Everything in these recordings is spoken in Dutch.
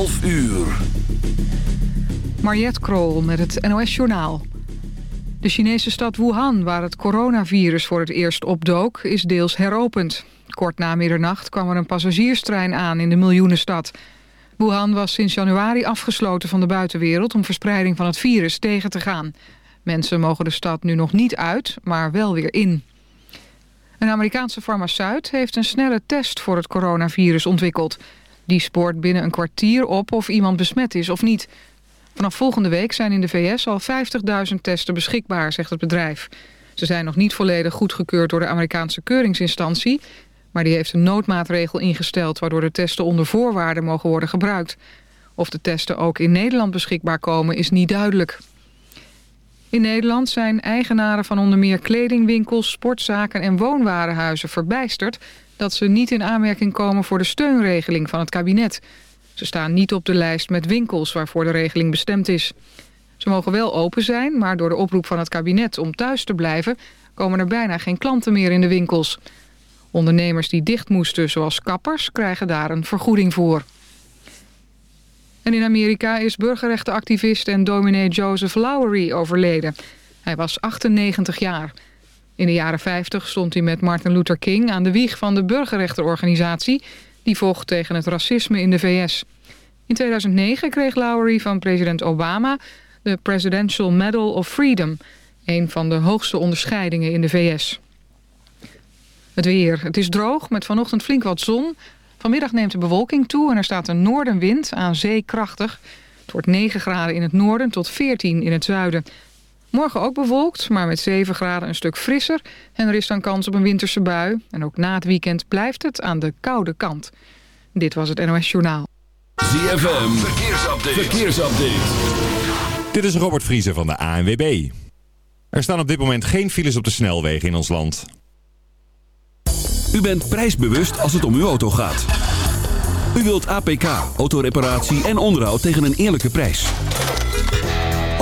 12 uur. Mariette Krol met het NOS Journaal. De Chinese stad Wuhan, waar het coronavirus voor het eerst opdook... is deels heropend. Kort na middernacht kwam er een passagierstrein aan in de miljoenenstad. Wuhan was sinds januari afgesloten van de buitenwereld... om verspreiding van het virus tegen te gaan. Mensen mogen de stad nu nog niet uit, maar wel weer in. Een Amerikaanse farmaceut heeft een snelle test voor het coronavirus ontwikkeld. Die spoort binnen een kwartier op of iemand besmet is of niet. Vanaf volgende week zijn in de VS al 50.000 testen beschikbaar, zegt het bedrijf. Ze zijn nog niet volledig goedgekeurd door de Amerikaanse keuringsinstantie... maar die heeft een noodmaatregel ingesteld... waardoor de testen onder voorwaarden mogen worden gebruikt. Of de testen ook in Nederland beschikbaar komen is niet duidelijk. In Nederland zijn eigenaren van onder meer kledingwinkels, sportzaken en woonwarenhuizen verbijsterd dat ze niet in aanmerking komen voor de steunregeling van het kabinet. Ze staan niet op de lijst met winkels waarvoor de regeling bestemd is. Ze mogen wel open zijn, maar door de oproep van het kabinet om thuis te blijven... komen er bijna geen klanten meer in de winkels. Ondernemers die dicht moesten, zoals kappers, krijgen daar een vergoeding voor. En in Amerika is burgerrechtenactivist en dominee Joseph Lowery overleden. Hij was 98 jaar. In de jaren 50 stond hij met Martin Luther King aan de wieg van de burgerrechtenorganisatie... die vocht tegen het racisme in de VS. In 2009 kreeg Lowery van president Obama de Presidential Medal of Freedom... een van de hoogste onderscheidingen in de VS. Het weer. Het is droog met vanochtend flink wat zon... Vanmiddag neemt de bewolking toe en er staat een noordenwind aan zee krachtig. Het wordt 9 graden in het noorden tot 14 in het zuiden. Morgen ook bewolkt, maar met 7 graden een stuk frisser. En er is dan kans op een winterse bui. En ook na het weekend blijft het aan de koude kant. Dit was het NOS Journaal. ZFM, verkeersupdate. verkeersupdate. Dit is Robert Vriezen van de ANWB. Er staan op dit moment geen files op de snelwegen in ons land. U bent prijsbewust als het om uw auto gaat. U wilt APK, autoreparatie en onderhoud tegen een eerlijke prijs.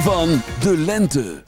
Van de lente.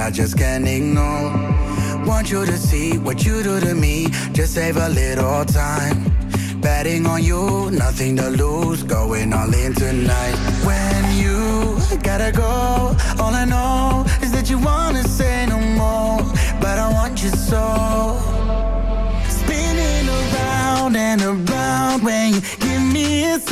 I just can't ignore. Want you to see what you do to me, just save a little time. Betting on you, nothing to lose, going all in tonight. When you gotta go, all I know is that you wanna say no more, but I want you so. Spinning around and around when you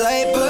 sight, but